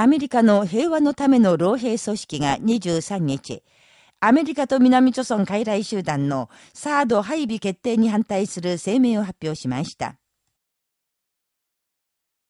アメリカの平和のための老兵組織が23日、アメリカと南朝鮮傀儡集団のサード配備決定に反対する声明を発表しました。